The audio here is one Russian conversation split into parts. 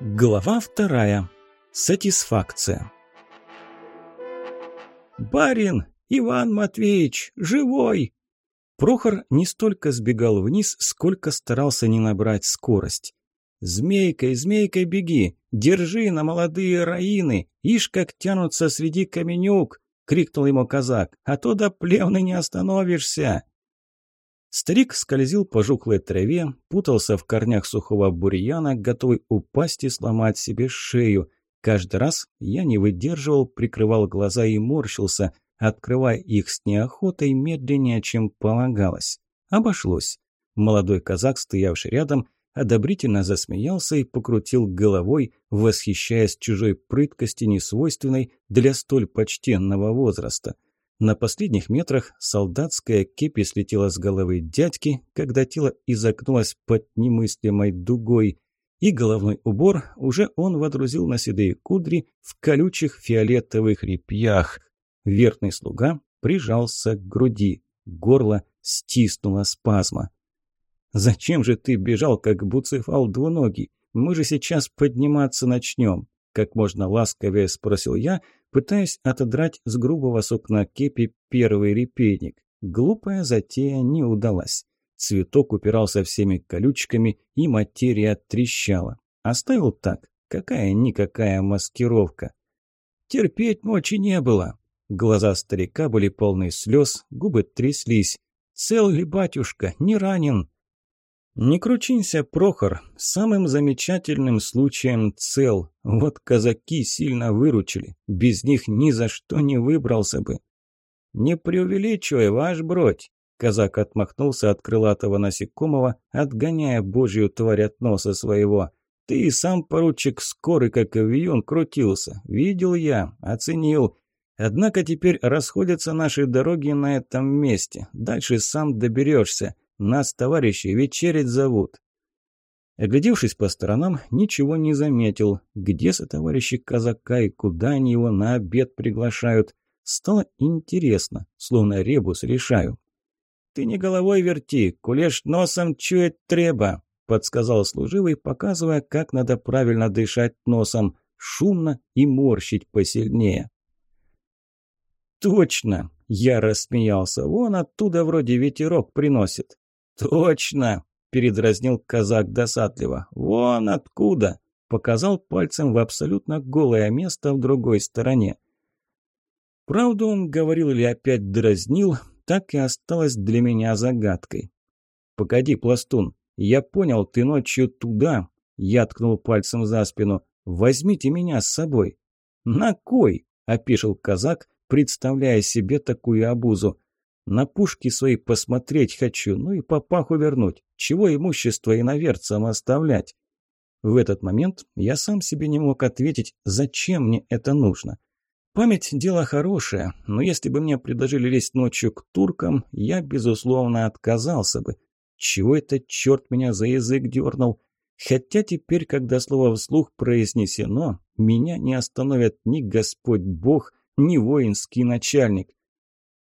Глава вторая. Сатисфакция. «Барин! Иван Матвеевич! Живой!» Прохор не столько сбегал вниз, сколько старался не набрать скорость. «Змейкой, змейкой беги! Держи на молодые раины! Ишь, как тянутся среди каменюк!» — крикнул ему казак. «А то до плевны не остановишься!» Старик скользил по жухлой траве, путался в корнях сухого бурьяна, готовый упасть и сломать себе шею. Каждый раз я не выдерживал, прикрывал глаза и морщился, открывая их с неохотой медленнее, чем полагалось. Обошлось. Молодой казак, стоявший рядом, одобрительно засмеялся и покрутил головой, восхищаясь чужой прыткости, несвойственной для столь почтенного возраста – на последних метрах солдатская кепи слетела с головы дядьки, когда тело изогнулось под немыслимой дугой, и головной убор уже он водрузил на седые кудри в колючих фиолетовых репьях. Верный слуга прижался к груди, горло стиснуло спазма. «Зачем же ты бежал, как буцефал двуногий? Мы же сейчас подниматься начнем!» Как можно ласковее спросил я, пытаясь отодрать с грубого сукна кепи первый репейник. Глупая затея не удалась. Цветок упирался всеми колючками, и материя трещала. Оставил так. Какая-никакая маскировка. Терпеть мочи не было. Глаза старика были полны слез, губы тряслись. «Цел ли, батюшка? Не ранен?» «Не кручинься, Прохор. Самым замечательным случаем цел. Вот казаки сильно выручили. Без них ни за что не выбрался бы». «Не преувеличивай, ваш бродь!» Казак отмахнулся от крылатого насекомого, отгоняя божью тварь от носа своего. «Ты и сам, поручик, скорый, как авион, крутился. Видел я, оценил. Однако теперь расходятся наши дороги на этом месте. Дальше сам доберешься. Нас, товарищи, вечерить зовут». Оглядевшись по сторонам, ничего не заметил. Где товарищи казака и куда они его на обед приглашают? Стало интересно, словно ребус решаю. «Ты не головой верти, кулеш носом чует треба», – подсказал служивый, показывая, как надо правильно дышать носом, шумно и морщить посильнее. «Точно!» – я рассмеялся. «Вон оттуда вроде ветерок приносит». «Точно!» – передразнил казак досадливо. «Вон откуда!» – показал пальцем в абсолютно голое место в другой стороне. Правду он говорил или опять дразнил, так и осталось для меня загадкой. «Погоди, пластун, я понял, ты ночью туда!» Я ткнул пальцем за спину. «Возьмите меня с собой!» «На кой?» – опишил казак, представляя себе такую обузу. На пушки свои посмотреть хочу, ну и папаху вернуть. Чего имущество иноверцам оставлять? В этот момент я сам себе не мог ответить, зачем мне это нужно. Память – дело хорошее, но если бы мне предложили лезть ночью к туркам, я, безусловно, отказался бы. Чего это черт меня за язык дернул? Хотя теперь, когда слово вслух произнесено, меня не остановят ни Господь Бог, ни воинский начальник.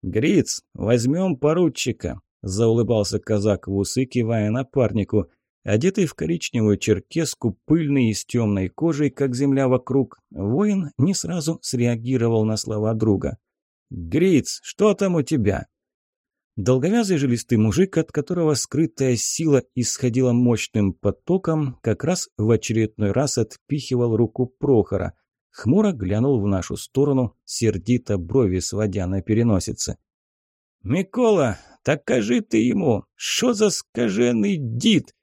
«Гриц, возьмем поручика», – заулыбался казак в усы, кивая напарнику. Одетый в коричневую черкеску, пыльный и с темной кожей, как земля вокруг, воин не сразу среагировал на слова друга. «Гриц, что там у тебя?» Долговязый жилистый мужик, от которого скрытая сила исходила мощным потоком, как раз в очередной раз отпихивал руку Прохора – хмуро глянул в нашу сторону, сердито брови сводя на переносице. «Микола, так кажи ты ему, что за скаженый дід?»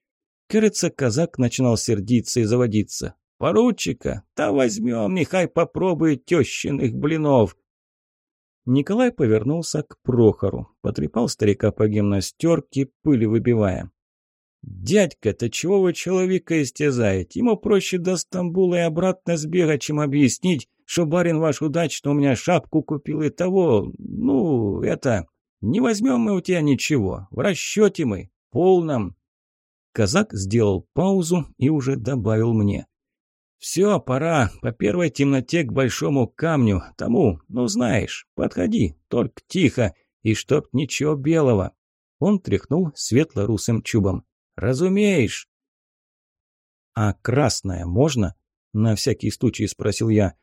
Кажется, казак начинал сердиться и заводиться. «Поручика, та возьмем, нехай попробует тещиных блинов!» Николай повернулся к Прохору, потрепал старика по гимнастерке, пыли выбивая. «Дядька-то чего вы человека истязаете? Ему проще до Стамбула и обратно сбегать, чем объяснить, что барин ваш удачно у меня шапку купил и того... Ну, это... Не возьмем мы у тебя ничего. В расчете мы. Полном». Казак сделал паузу и уже добавил мне. «Все, пора. По первой темноте к большому камню. Тому, ну знаешь, подходи, только тихо, и чтоб ничего белого». Он тряхнул светло-русым чубом. «Разумеешь!» «А красная можно?» – на всякий случай спросил я.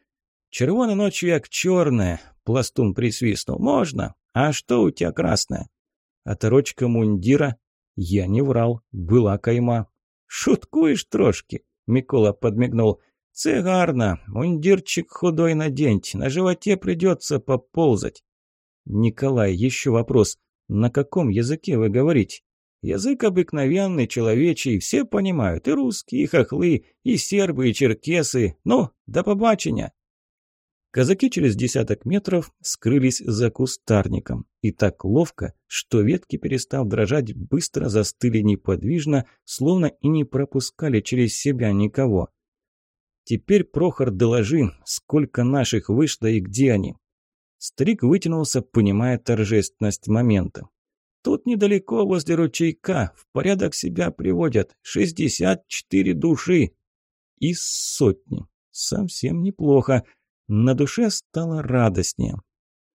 «Червоная ночью як черная», – пластун присвистнул. «Можно. А что у тебя красное?» «Оторочка мундира». Я не врал, была кайма. «Шуткуешь трошки?» – Микола подмигнул. «Це гарно. Мундирчик худой наденьте. На животе придется поползать». «Николай, еще вопрос. На каком языке вы говорите?» «Язык обыкновенный, человечий, все понимают. И русские, и хохлы, и сербы, и черкесы. Ну, до побачення!» Казаки через десяток метров скрылись за кустарником. И так ловко, что ветки, перестав дрожать, быстро застыли неподвижно, словно и не пропускали через себя никого. «Теперь, Прохор, доложи, сколько наших вышло и где они?» Старик вытянулся, понимая торжественность момента. «Тут недалеко, возле ручейка, в порядок себя приводят. Шестьдесят четыре души!» «Из сотни. Совсем неплохо. На душе стало радостнее.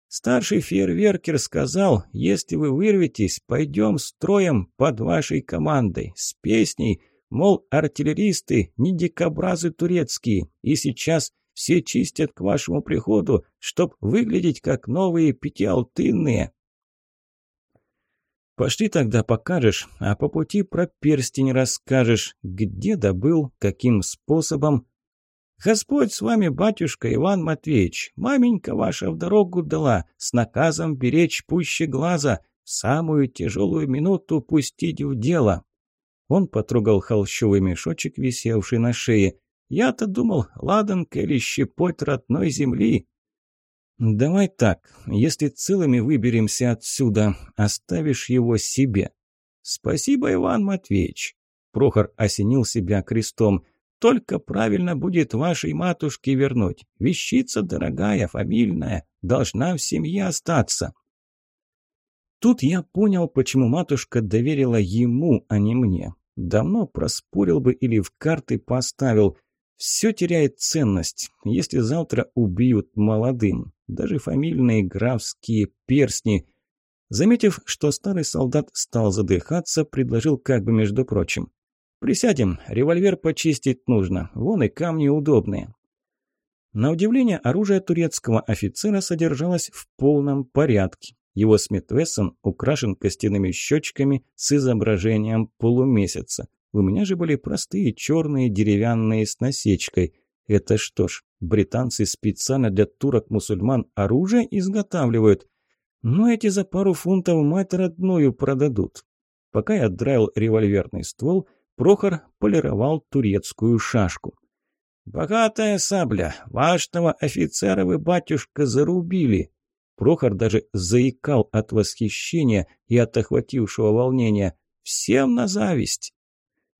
Старший фейерверкер сказал, если вы вырветесь, пойдем строем под вашей командой, с песней, мол, артиллеристы не дикобразы турецкие, и сейчас все чистят к вашему приходу, чтоб выглядеть как новые пятиалтынные. Пошли тогда покажешь, а по пути про перстень расскажешь, где добыл, каким способом, «Господь с вами, батюшка Иван Матвеевич, маменька ваша в дорогу дала, с наказом беречь пуще глаза, в самую тяжелую минуту пустить в дело». Он потрогал холщовый мешочек, висевший на шее. «Я-то думал, ладанка или щепоть родной земли». «Давай так, если целыми выберемся отсюда, оставишь его себе». «Спасибо, Иван Матвеевич». Прохор осенил себя крестом – только правильно будет вашей матушке вернуть. Вещица дорогая, фамильная, должна в семье остаться». Тут я понял, почему матушка доверила ему, а не мне. Давно проспорил бы или в карты поставил. Все теряет ценность, если завтра убьют молодым. Даже фамильные графские перстни. Заметив, что старый солдат стал задыхаться, предложил как бы между прочим. «Присядем, револьвер почистить нужно, вон и камни удобные». На удивление, оружие турецкого офицера содержалось в полном порядке. Его Смит Вессон украшен костяными щечками с изображением полумесяца. У меня же были простые черные деревянные с насечкой. Это что ж, британцы специально для турок-мусульман оружие изготавливают. Но эти за пару фунтов мать родную продадут. Пока я драил револьверный ствол, Прохор полировал турецкую шашку. «Богатая сабля! Вашного офицера вы, батюшка, зарубили!» Прохор даже заикал от восхищения и от охватившего волнения. «Всем на зависть!»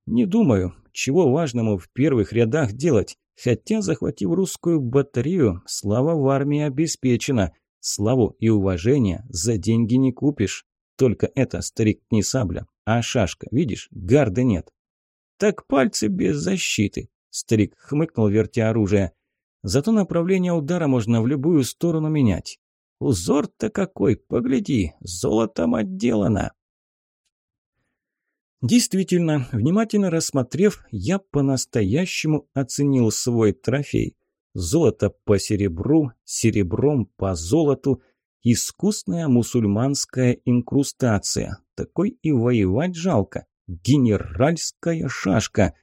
«Не думаю, чего важному в первых рядах делать, хотя, захватив русскую батарею, слава в армии обеспечена. Славу и уважение за деньги не купишь. Только это, старик, не сабля, а шашка, видишь, гарды нет. Так пальцы без защиты. Старик хмыкнул, вертя оружие. Зато направление удара можно в любую сторону менять. Узор-то какой, погляди, золотом отделано. Действительно, внимательно рассмотрев, я по-настоящему оценил свой трофей. Золото по серебру, серебром по золоту, искусная мусульманская инкрустация. Такой и воевать жалко. Генеральская шашка.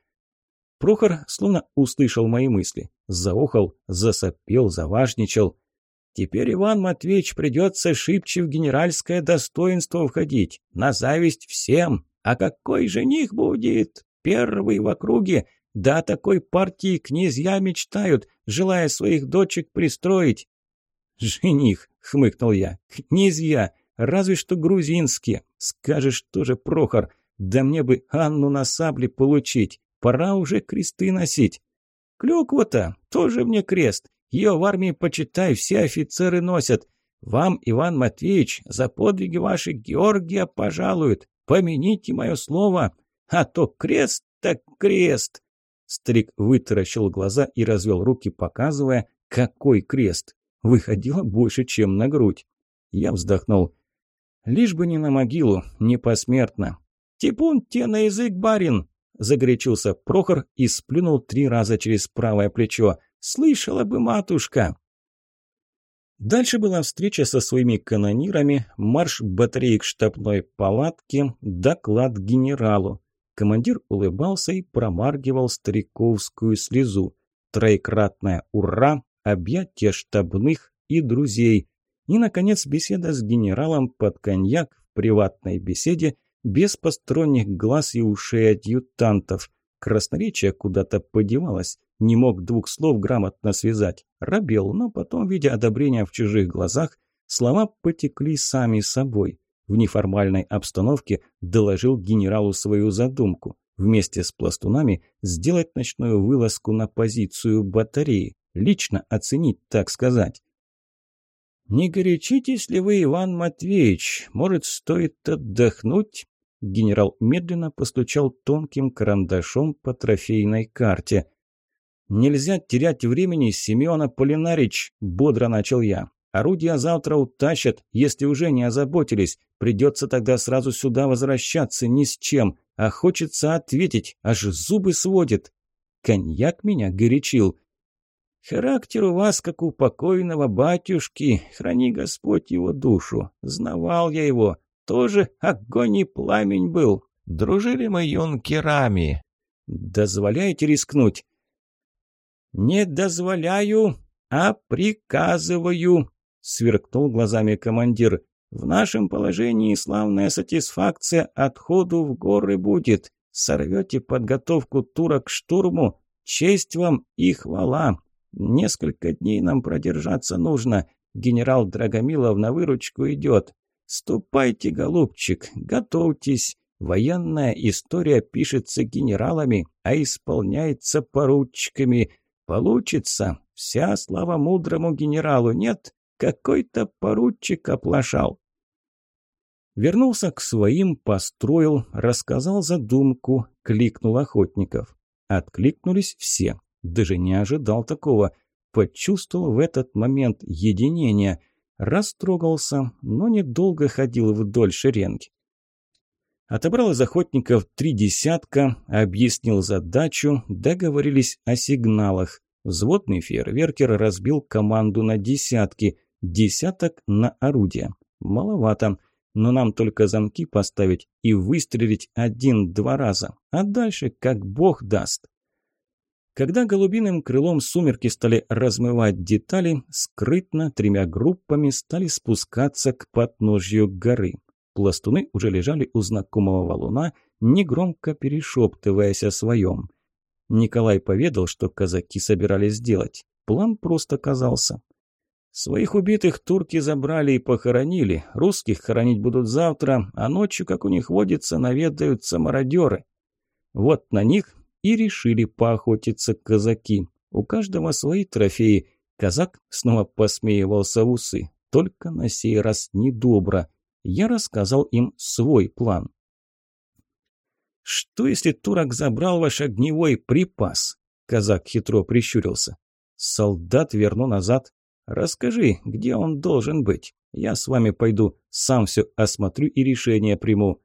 Прохор словно услышал мои мысли. Заохал, засопел, заважничал. Теперь Иван Матвеевич придется шибче в генеральское достоинство входить. На зависть всем. А какой жених будет? Первый в округе. Да такой партии князья мечтают, желая своих дочек пристроить. «Жених», — хмыкнул я, — «князья, разве что грузинские. Скажешь тоже, Прохор, да мне бы Анну на сабле получить. Пора уже кресты носить. Клюква-то тоже мне крест. Ее в армии, почитай, все офицеры носят. Вам, Иван Матвеевич, за подвиги ваши Георгия пожалуют. Помяните мое слово. А то крест так крест. Старик вытаращил глаза и развел руки, показывая, какой крест. Выходило больше, чем на грудь. Я вздохнул. Лишь бы не на могилу, не посмертно. «Типун те на язык, барин!» – загорячился Прохор и сплюнул три раза через правое плечо. «Слышала бы, матушка!» Дальше была встреча со своими канонирами, марш батареи к штабной палатке, доклад генералу. Командир улыбался и промаргивал стариковскую слезу. Троекратное «Ура!», объятия штабных и друзей. И, наконец, беседа с генералом под коньяк в приватной беседе, без посторонних глаз и ушей адъютантов. Красноречие куда-то подевалось, не мог двух слов грамотно связать. Робел, но потом, видя одобрение в чужих глазах, слова потекли сами собой. В неформальной обстановке доложил генералу свою задумку. Вместе с пластунами сделать ночную вылазку на позицию батареи. Лично оценить, так сказать. «Не горячитесь ли вы, Иван Матвеевич? Может, стоит отдохнуть?» Генерал медленно постучал тонким карандашом по трофейной карте. «Нельзя терять времени, Семен Аполлинарич», – бодро начал я. «Орудия завтра утащат, если уже не озаботились. Придется тогда сразу сюда возвращаться ни с чем. А хочется ответить, аж зубы сводит». Коньяк меня горячил. «Характер у вас, как у покойного батюшки, храни Господь его душу. Знавал я его, тоже огонь и пламень был. Дружили мы юнкерами. Дозволяете рискнуть?» «Не дозволяю, а приказываю», — сверкнул глазами командир. «В нашем положении славная сатисфакция отходу в горы будет. Сорвете подготовку тура к штурму, честь вам и хвала. Несколько дней нам продержаться нужно. Генерал Драгомилов на выручку идет. Ступайте, голубчик, готовьтесь. Военная история пишется генералами, а исполняется поручиками. Получится. Вся слава мудрому генералу. Нет, какой-то поручик оплошал. Вернулся к своим, построил, рассказал задумку, кликнул охотников. Откликнулись все. Даже не ожидал такого. Почувствовал в этот момент единение. Растрогался, но недолго ходил вдоль шеренги. Отобрал из охотников три десятка, объяснил задачу, договорились о сигналах. Взводный фейерверкер разбил команду на десятки, десяток на орудие. Маловато, но нам только замки поставить и выстрелить один-два раза, а дальше как бог даст. Когда голубиным крылом сумерки стали размывать детали, скрытно тремя группами стали спускаться к подножью горы. Пластуны уже лежали у знакомого валуна, негромко перешептываясь о своем. Николай поведал, что казаки собирались сделать. План просто казался. Своих убитых турки забрали и похоронили. Русских хоронить будут завтра, а ночью, как у них водится, наведаются мародеры. Вот на них и решили поохотиться казаки. У каждого свои трофеи. Казак снова посмеивался в усы. Только на сей раз недобро я рассказал им свой план. «Что, если турок забрал ваш огневой припас?» Казак хитро прищурился. «Солдат верну назад. Расскажи, где он должен быть. Я с вами пойду, сам все осмотрю и решение приму.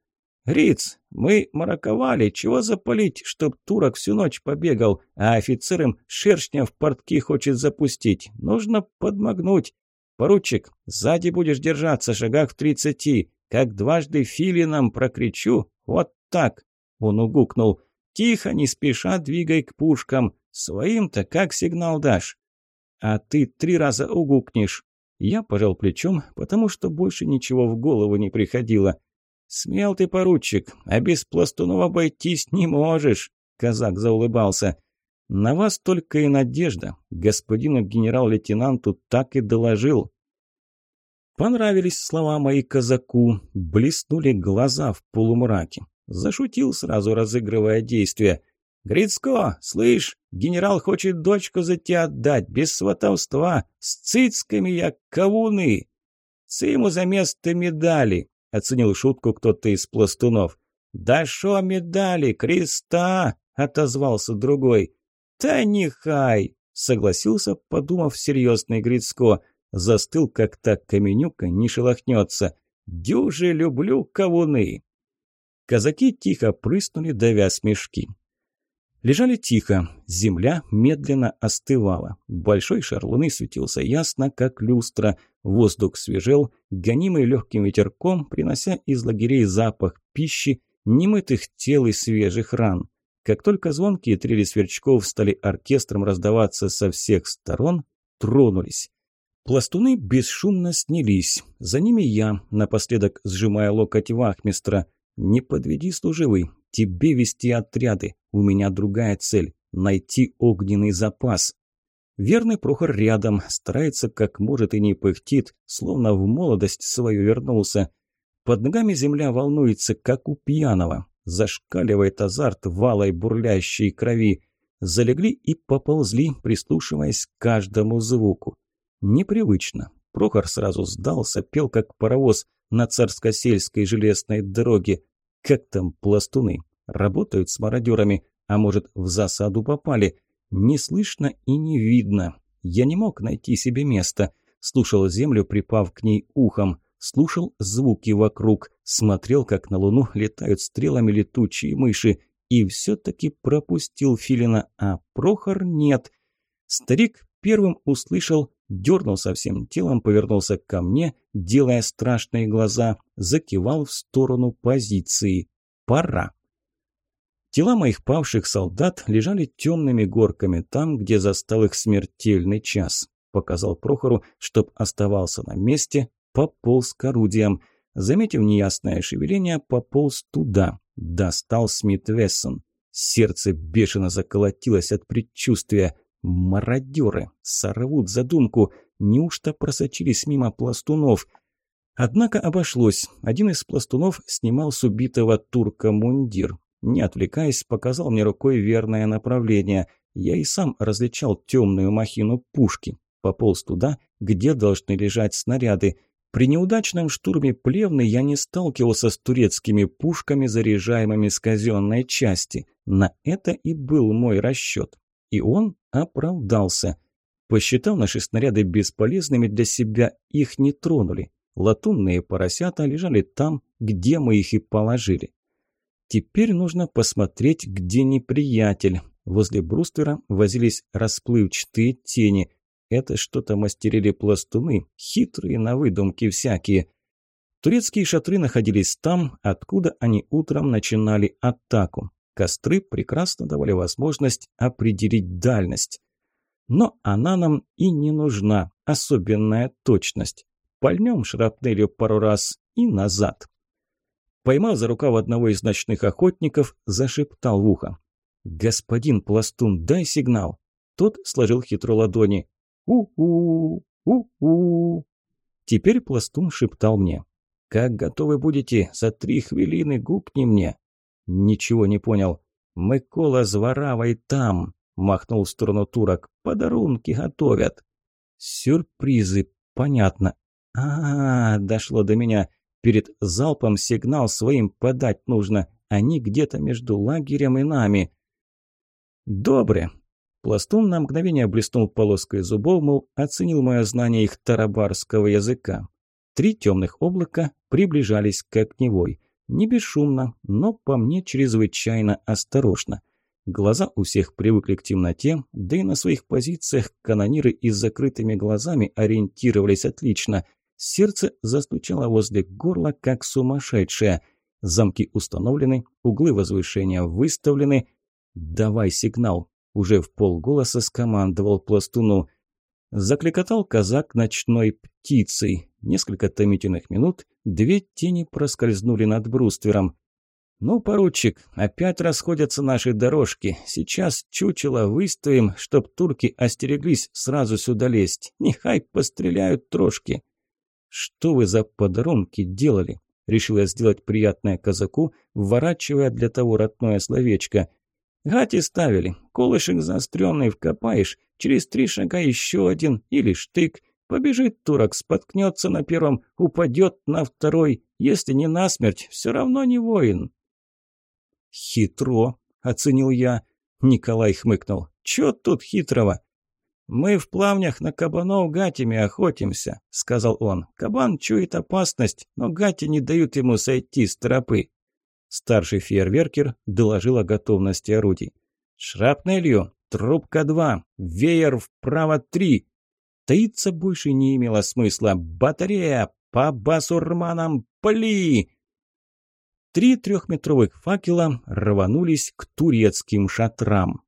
Риц, мы мараковали, чего запалить, чтоб турок всю ночь побегал, а офицерам шершня в портки хочет запустить. Нужно подмогнуть. «Поручик, сзади будешь держаться, шагах в тридцати. Как дважды филином прокричу, вот так!» Он угукнул. «Тихо, не спеша, двигай к пушкам. Своим-то как сигнал дашь?» «А ты три раза угукнешь». Я пожал плечом, потому что больше ничего в голову не приходило. «Смел ты, поручик, а без пластунов обойтись не можешь», — казак заулыбался. «На вас только и надежда. Господину генерал-лейтенанту так и доложил». Понравились слова мои казаку, блеснули глаза в полумраке. Зашутил сразу, разыгрывая действие. «Грицко, слышь, генерал хочет дочку за тебя отдать, без сватовства, с цицками я кавуны!» «Це ему за место медали!» — оценил шутку кто-то из пластунов. «Да шо медали, креста!» — отозвался другой. «Та нехай!» – согласился, подумав серьезный Грицко. Застыл, как та каменюка, не шелохнется. «Дюже люблю кавуны!» Казаки тихо прыснули, давя смешки. Лежали тихо, земля медленно остывала. Большой шар луны светился ясно, как люстра. Воздух свежел, гонимый легким ветерком, принося из лагерей запах пищи, немытых тел и свежих ран. Как только звонкие трели сверчков стали оркестром раздаваться со всех сторон, тронулись. Пластуны бесшумно снялись. За ними я, напоследок сжимая локоть вахмистра. «Не подведи, служивый, тебе вести отряды. У меня другая цель – найти огненный запас». Верный Прохор рядом, старается как может и не пыхтит, словно в молодость свою вернулся. Под ногами земля волнуется, как у пьяного. Зашкаливает азарт валой бурлящей крови. Залегли и поползли, прислушиваясь к каждому звуку. Непривычно. Прохор сразу сдался, пел как паровоз на царско-сельской железной дороге. Как там пластуны? Работают с мародерами, а может, в засаду попали? Не слышно и не видно. Я не мог найти себе места. Слушал землю, припав к ней ухом. Слушал звуки вокруг. Смотрел, как на луну летают стрелами летучие мыши. И все-таки пропустил Филина, а Прохор нет. Старик первым услышал дернулся всем телом, повернулся ко мне, делая страшные глаза, закивал в сторону позиции. «Пора!» Тела моих павших солдат лежали темными горками там, где застал их смертельный час. Показал Прохору, чтоб оставался на месте, пополз к орудиям. Заметив неясное шевеление, пополз туда. Достал Смит Вессон. Сердце бешено заколотилось от предчувствия. Мародеры! Сорвут задумку! Неужто просочились мимо пластунов? Однако обошлось. Один из пластунов снимал с убитого турка мундир. Не отвлекаясь, показал мне рукой верное направление. Я и сам различал темную махину пушки. Пополз туда, где должны лежать снаряды. При неудачном штурме Плевны я не сталкивался с турецкими пушками, заряжаемыми с казенной части. На это и был мой расчет. И он оправдался. Посчитав наши снаряды бесполезными для себя, их не тронули. Латунные поросята лежали там, где мы их и положили. Теперь нужно посмотреть, где неприятель. Возле бруствера возились расплывчатые тени. Это что-то мастерили пластуны, хитрые на выдумки всякие. Турецкие шатры находились там, откуда они утром начинали атаку. Костры прекрасно давали возможность определить дальность. Но она нам и не нужна, особенная точность. Пальнем шрапнелью пару раз и назад. Поймав за рукав одного из ночных охотников, зашептал в ухо. «Господин Пластун, дай сигнал!» Тот сложил хитро ладони. «У-у! У-у!» Теперь Пластун шептал мне. «Как готовы будете? За три хвилины гукни мне!» Ничего не понял. «Микола с Варавой там!» – махнул в сторону турок. «Подарунки готовят!» «Сюрпризы, понятно. А, -а, а дошло до меня. Перед залпом сигнал своим подать нужно. Они где-то между лагерем и нами». «Добре!» Пластун на мгновение блеснул полоской зубов, мол, оценил мое знание их тарабарского языка. Три темных облака приближались к огневой. Не бесшумно, но по мне чрезвычайно осторожно. Глаза у всех привыкли к темноте, да и на своих позициях канониры и с закрытыми глазами ориентировались отлично. Сердце застучало возле горла, как сумасшедшее. Замки установлены, углы возвышения выставлены. «Давай сигнал!» – уже в полголоса скомандовал пластуну. Закликотал казак ночной птицей. Несколько томительных минут две тени проскользнули над бруствером. «Ну, поручик, опять расходятся наши дорожки. Сейчас чучело выставим, чтоб турки остереглись сразу сюда лезть. Нехай постреляют трошки». «Что вы за подарунки делали?» Решил я сделать приятное казаку, вворачивая для того родное словечко. «Гати ставили. Колышек заостренный вкопаешь, через три шага еще один или штык. Побежит турок, споткнется на первом, упадет на второй. Если не насмерть, все равно не воин. «Хитро», — оценил я. Николай хмыкнул. «Чё тут хитрого?» «Мы в плавнях на кабанов гатями охотимся», — сказал он. «Кабан чует опасность, но гати не дают ему сойти с тропы». Старший фейерверкер доложил о готовности орудий. Шрапнелью, трубка два, веер вправо три. Таиться больше не имело смысла. Батарея, по басурманам, пли! Три трехметровых факела рванулись к турецким шатрам.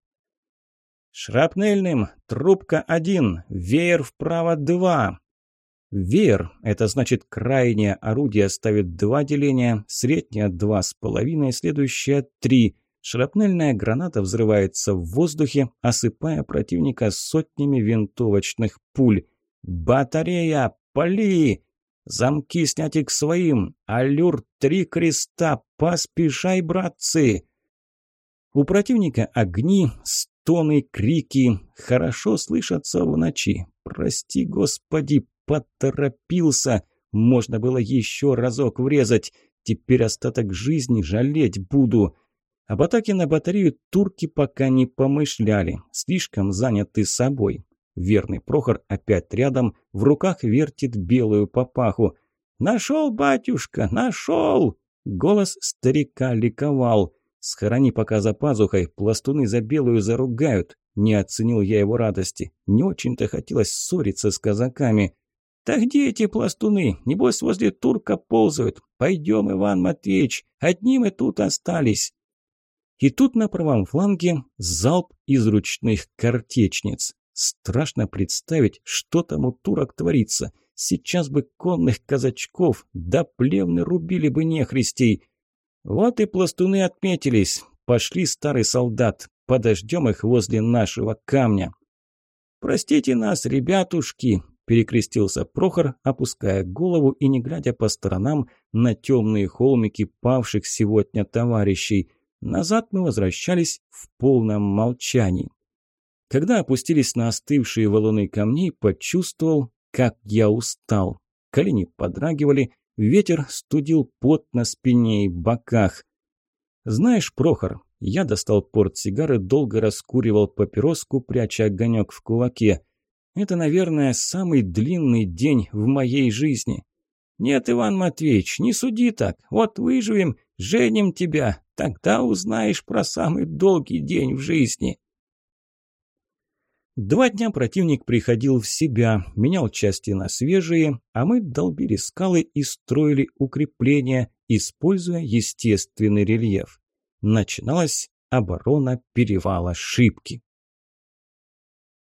«Шрапнельным, трубка один, веер вправо два». Веер – это значит крайнее орудие ставит два деления, среднее – два с половиной, следующее – три. Шрапнельная граната взрывается в воздухе, осыпая противника сотнями винтовочных пуль. «Батарея! Пали!» Замки сняты к своим. Аллюр три креста. Поспешай, братцы. У противника огни, стоны, крики. Хорошо слышатся в ночи. Прости, господи, поторопился. Можно было еще разок врезать. Теперь остаток жизни жалеть буду. Об атаке на батарею турки пока не помышляли. Слишком заняты собой. Верный Прохор опять рядом, в руках вертит белую папаху. «Нашел, батюшка, нашел!» Голос старика ликовал. «Схорони пока за пазухой, пластуны за белую заругают». Не оценил я его радости. Не очень-то хотелось ссориться с казаками. «Да где эти пластуны? Небось, возле турка ползают. Пойдем, Иван Матвеевич, одни мы тут остались». И тут на правом фланге залп из ручных картечниц. Страшно представить, что там у турок творится. Сейчас бы конных казачков, да плевны рубили бы нехристей. Вот и пластуны отметились. Пошли, старый солдат, подождем их возле нашего камня. «Простите нас, ребятушки!» – перекрестился Прохор, опуская голову и не глядя по сторонам на темные холмики павших сегодня товарищей. Назад мы возвращались в полном молчании. Когда опустились на остывшие валуны камней, почувствовал, как я устал. Колени подрагивали, ветер студил пот на спине и боках. «Знаешь, Прохор, я достал портсигары, долго раскуривал папироску, пряча огонек в кулаке. Это, наверное, самый длинный день в моей жизни. Нет, Иван Матвеевич, не суди так. Вот выживем, женим тебя, тогда узнаешь про самый долгий день в жизни». Два дня противник приходил в себя, менял части на свежие, а мы долбили скалы и строили укрепления, используя естественный рельеф. Начиналась оборона перевала Шибки.